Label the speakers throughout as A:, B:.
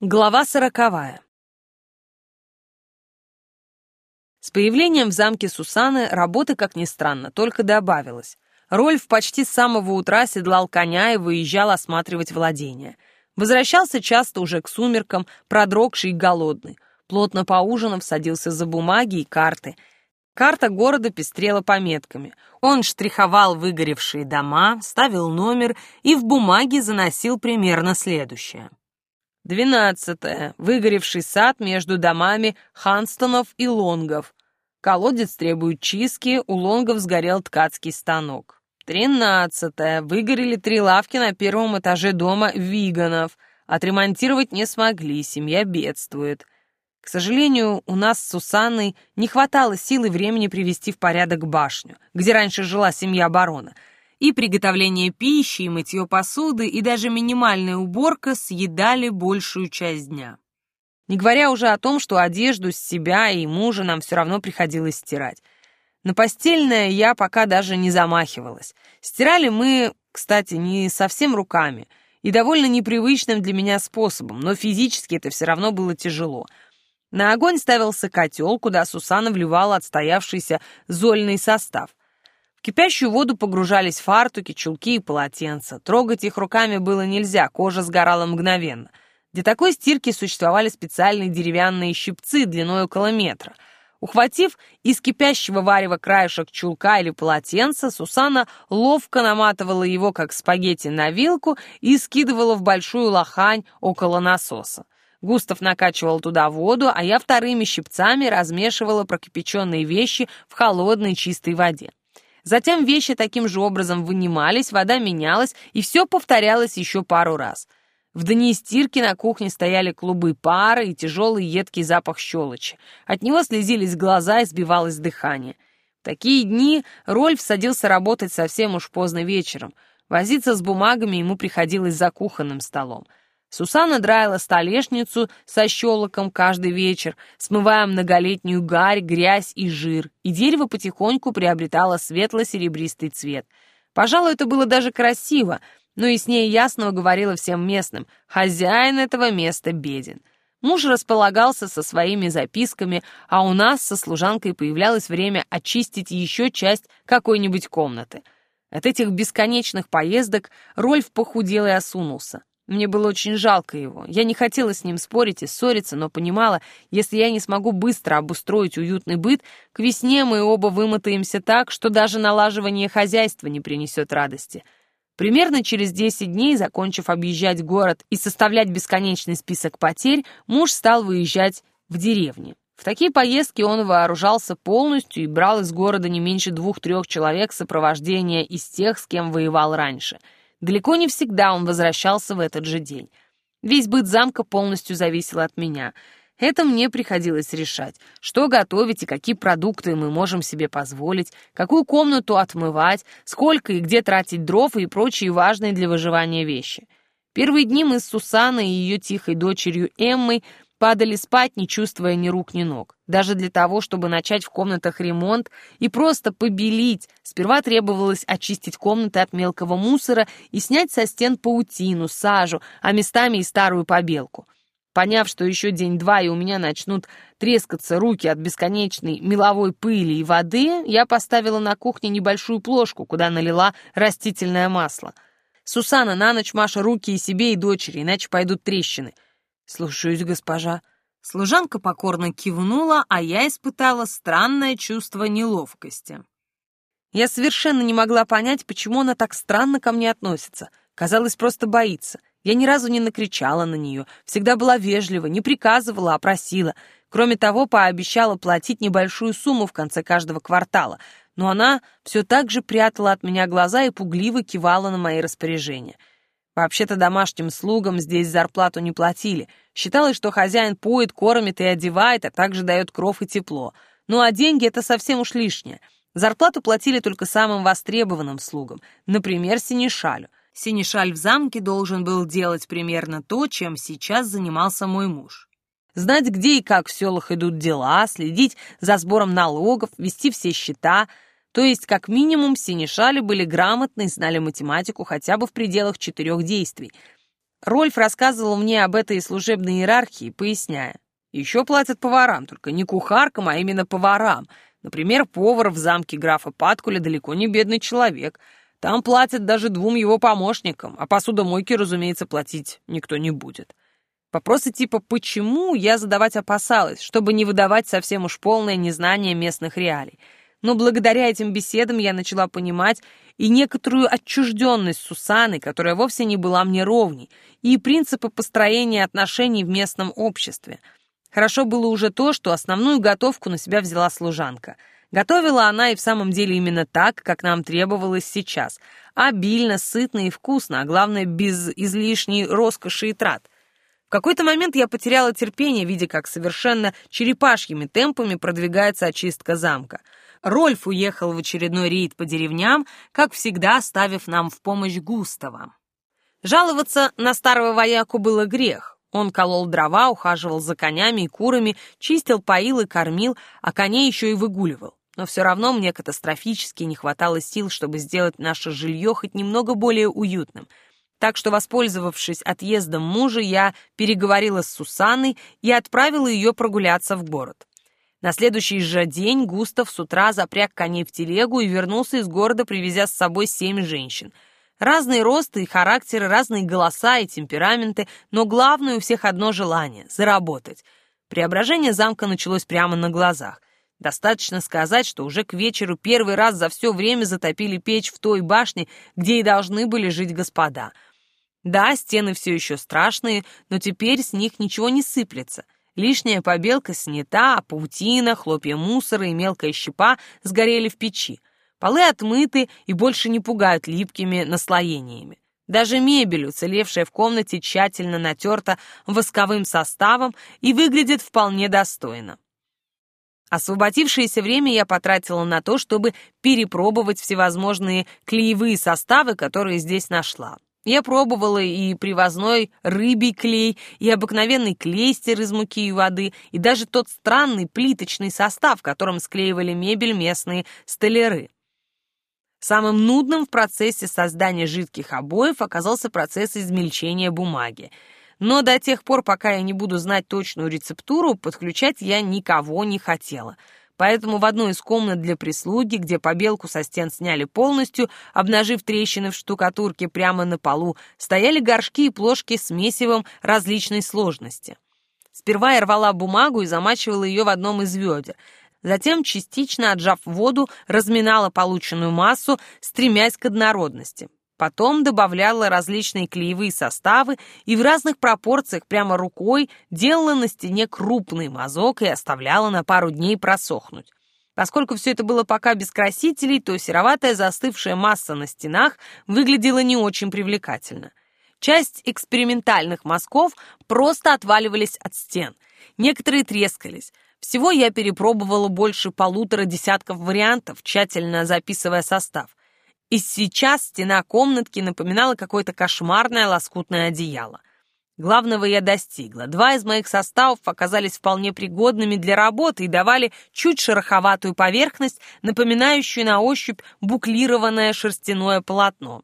A: Глава сороковая. С появлением в замке Сусаны работы, как ни странно, только добавилось. Рольф почти с самого утра седлал коня и выезжал осматривать владения. Возвращался часто уже к сумеркам, продрогший и голодный. Плотно поужинав, садился за бумаги и карты. Карта города пестрела пометками. Он штриховал выгоревшие дома, ставил номер и в бумаге заносил примерно следующее. Двенадцатое. Выгоревший сад между домами Ханстонов и Лонгов. Колодец требует чистки, у Лонгов сгорел ткацкий станок. Тринадцатое. Выгорели три лавки на первом этаже дома Виганов. Отремонтировать не смогли, семья бедствует. К сожалению, у нас с Сусанной не хватало сил и времени привести в порядок башню, где раньше жила семья барона — и приготовление пищи, и мытье посуды, и даже минимальная уборка съедали большую часть дня. Не говоря уже о том, что одежду с себя и мужа нам все равно приходилось стирать. На постельное я пока даже не замахивалась. Стирали мы, кстати, не совсем руками и довольно непривычным для меня способом, но физически это все равно было тяжело. На огонь ставился котел, куда Сусана вливала отстоявшийся зольный состав. В кипящую воду погружались фартуки, чулки и полотенца. Трогать их руками было нельзя, кожа сгорала мгновенно. Для такой стирки существовали специальные деревянные щипцы длиной около метра. Ухватив из кипящего варева краешек чулка или полотенца, Сусана ловко наматывала его, как спагетти, на вилку и скидывала в большую лохань около насоса. Густав накачивал туда воду, а я вторыми щипцами размешивала прокипяченные вещи в холодной чистой воде. Затем вещи таким же образом вынимались, вода менялась, и все повторялось еще пару раз. В дни стирки на кухне стояли клубы пара и тяжелый едкий запах щелочи. От него слезились глаза и сбивалось дыхание. В такие дни Рольф садился работать совсем уж поздно вечером. Возиться с бумагами ему приходилось за кухонным столом. Сусанна драила столешницу со щелоком каждый вечер, смывая многолетнюю гарь, грязь и жир, и дерево потихоньку приобретало светло-серебристый цвет. Пожалуй, это было даже красиво, но и с ней ясно говорила всем местным, хозяин этого места беден. Муж располагался со своими записками, а у нас со служанкой появлялось время очистить еще часть какой-нибудь комнаты. От этих бесконечных поездок Рольф похудел и осунулся. Мне было очень жалко его. Я не хотела с ним спорить и ссориться, но понимала, если я не смогу быстро обустроить уютный быт, к весне мы оба вымотаемся так, что даже налаживание хозяйства не принесет радости. Примерно через 10 дней, закончив объезжать город и составлять бесконечный список потерь, муж стал выезжать в деревни. В такие поездки он вооружался полностью и брал из города не меньше двух-трех человек сопровождения из тех, с кем воевал раньше — Далеко не всегда он возвращался в этот же день. Весь быт замка полностью зависел от меня. Это мне приходилось решать, что готовить и какие продукты мы можем себе позволить, какую комнату отмывать, сколько и где тратить дров и прочие важные для выживания вещи. Первые дни мы с Сусаной и ее тихой дочерью Эммой падали спать, не чувствуя ни рук, ни ног. Даже для того, чтобы начать в комнатах ремонт и просто побелить, сперва требовалось очистить комнаты от мелкого мусора и снять со стен паутину, сажу, а местами и старую побелку. Поняв, что еще день-два и у меня начнут трескаться руки от бесконечной меловой пыли и воды, я поставила на кухне небольшую плошку, куда налила растительное масло. «Сусана, на ночь Маша руки и себе, и дочери, иначе пойдут трещины». «Слушаюсь, госпожа». Служанка покорно кивнула, а я испытала странное чувство неловкости. Я совершенно не могла понять, почему она так странно ко мне относится. Казалось, просто боится. Я ни разу не накричала на нее, всегда была вежлива, не приказывала, а просила. Кроме того, пообещала платить небольшую сумму в конце каждого квартала, но она все так же прятала от меня глаза и пугливо кивала на мои распоряжения. Вообще-то домашним слугам здесь зарплату не платили. Считалось, что хозяин поет, кормит и одевает, а также дает кров и тепло. Ну а деньги — это совсем уж лишнее. Зарплату платили только самым востребованным слугам, например, Синишалю. Синишаль в замке должен был делать примерно то, чем сейчас занимался мой муж. Знать, где и как в селах идут дела, следить за сбором налогов, вести все счета — то есть, как минимум, синешали были грамотны и знали математику хотя бы в пределах четырех действий. Рольф рассказывал мне об этой служебной иерархии, поясняя. Еще платят поварам, только не кухаркам, а именно поварам. Например, повар в замке графа Паткуля далеко не бедный человек. Там платят даже двум его помощникам, а посудомойке, разумеется, платить никто не будет. Вопросы типа «почему» я задавать опасалась, чтобы не выдавать совсем уж полное незнание местных реалий. Но благодаря этим беседам я начала понимать и некоторую отчужденность Сусаны, которая вовсе не была мне ровней, и принципы построения отношений в местном обществе. Хорошо было уже то, что основную готовку на себя взяла служанка. Готовила она и в самом деле именно так, как нам требовалось сейчас. Обильно, сытно и вкусно, а главное, без излишней роскоши и трат. В какой-то момент я потеряла терпение, видя, как совершенно черепашьими темпами продвигается очистка замка — Рольф уехал в очередной рейд по деревням, как всегда оставив нам в помощь Густава. Жаловаться на старого вояку было грех. Он колол дрова, ухаживал за конями и курами, чистил, поил и кормил, а коней еще и выгуливал. Но все равно мне катастрофически не хватало сил, чтобы сделать наше жилье хоть немного более уютным. Так что, воспользовавшись отъездом мужа, я переговорила с Сусанной и отправила ее прогуляться в город. На следующий же день Густав с утра запряг коней в телегу и вернулся из города, привезя с собой семь женщин. Разные росты и характеры, разные голоса и темпераменты, но главное у всех одно желание — заработать. Преображение замка началось прямо на глазах. Достаточно сказать, что уже к вечеру первый раз за все время затопили печь в той башне, где и должны были жить господа. Да, стены все еще страшные, но теперь с них ничего не сыплется — Лишняя побелка снята, а паутина, хлопья мусора и мелкая щепа сгорели в печи. Полы отмыты и больше не пугают липкими наслоениями. Даже мебель, уцелевшая в комнате, тщательно натерта восковым составом и выглядит вполне достойно. Освободившееся время я потратила на то, чтобы перепробовать всевозможные клеевые составы, которые здесь нашла. Я пробовала и привозной рыбий клей, и обыкновенный клейстер из муки и воды, и даже тот странный плиточный состав, которым склеивали мебель местные столяры. Самым нудным в процессе создания жидких обоев оказался процесс измельчения бумаги. Но до тех пор, пока я не буду знать точную рецептуру, подключать я никого не хотела — Поэтому в одной из комнат для прислуги, где побелку со стен сняли полностью, обнажив трещины в штукатурке прямо на полу, стояли горшки и плошки с месивом различной сложности. Сперва я рвала бумагу и замачивала ее в одном из ведер. Затем, частично отжав воду, разминала полученную массу, стремясь к однородности. Потом добавляла различные клеевые составы и в разных пропорциях прямо рукой делала на стене крупный мазок и оставляла на пару дней просохнуть. Поскольку все это было пока без красителей, то сероватая застывшая масса на стенах выглядела не очень привлекательно. Часть экспериментальных мазков просто отваливались от стен, некоторые трескались. Всего я перепробовала больше полутора десятков вариантов, тщательно записывая состав. И сейчас стена комнатки напоминала какое-то кошмарное лоскутное одеяло. Главного я достигла. Два из моих составов оказались вполне пригодными для работы и давали чуть шероховатую поверхность, напоминающую на ощупь буклированное шерстяное полотно.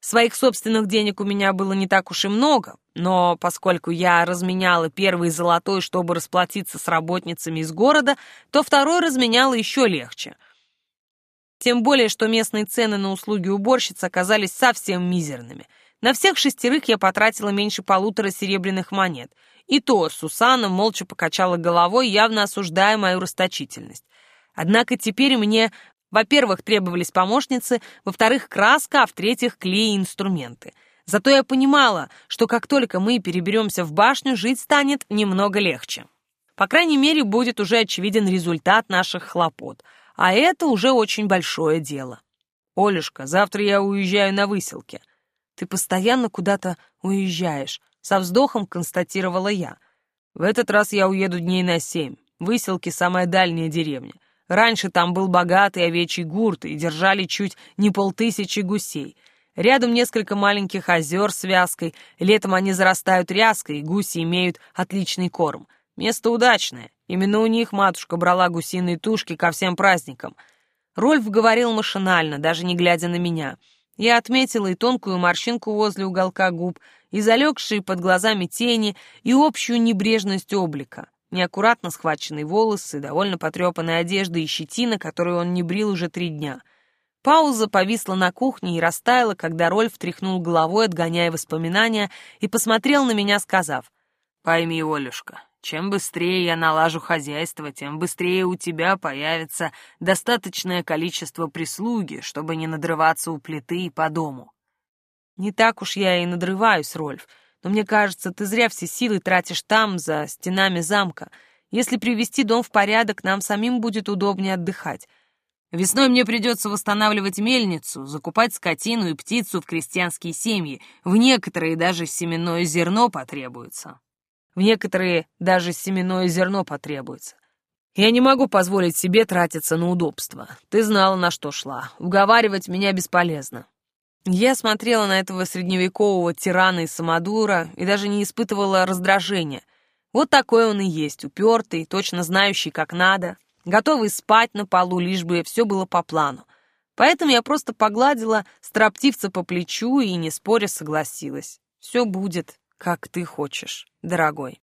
A: Своих собственных денег у меня было не так уж и много, но поскольку я разменяла первый золотой, чтобы расплатиться с работницами из города, то второй разменяла еще легче — тем более, что местные цены на услуги уборщиц оказались совсем мизерными. На всех шестерых я потратила меньше полутора серебряных монет. И то Сусанна молча покачала головой, явно осуждая мою расточительность. Однако теперь мне, во-первых, требовались помощницы, во-вторых, краска, а в-третьих, клей и инструменты. Зато я понимала, что как только мы переберемся в башню, жить станет немного легче. По крайней мере, будет уже очевиден результат наших хлопот — а это уже очень большое дело. Олюшка, завтра я уезжаю на выселке. Ты постоянно куда-то уезжаешь, со вздохом констатировала я. В этот раз я уеду дней на семь. Выселки — самая дальняя деревня. Раньше там был богатый овечий гурт, и держали чуть не полтысячи гусей. Рядом несколько маленьких озер с вязкой, летом они зарастают ряской, и гуси имеют отличный корм. Место удачное. Именно у них матушка брала гусиные тушки ко всем праздникам. Рольф говорил машинально, даже не глядя на меня. Я отметила и тонкую морщинку возле уголка губ, и залегшие под глазами тени, и общую небрежность облика. Неаккуратно схваченные волосы, довольно потрепанная одежда и щетина, которую он не брил уже три дня. Пауза повисла на кухне и растаяла, когда Рольф тряхнул головой, отгоняя воспоминания, и посмотрел на меня, сказав, «Пойми, Олюшка, чем быстрее я налажу хозяйство, тем быстрее у тебя появится достаточное количество прислуги, чтобы не надрываться у плиты и по дому». «Не так уж я и надрываюсь, Рольф, но мне кажется, ты зря все силы тратишь там, за стенами замка. Если привести дом в порядок, нам самим будет удобнее отдыхать». Весной мне придется восстанавливать мельницу, закупать скотину и птицу в крестьянские семьи. В некоторые даже семенное зерно потребуется. В некоторые даже семенное зерно потребуется. Я не могу позволить себе тратиться на удобства. Ты знала, на что шла. Уговаривать меня бесполезно. Я смотрела на этого средневекового тирана и самодура и даже не испытывала раздражения. Вот такой он и есть, упертый, точно знающий, как надо, готовый спать на полу, лишь бы все было по плану. Поэтому я просто погладила строптивца по плечу и, не споря, согласилась. Все будет, как ты хочешь, дорогой.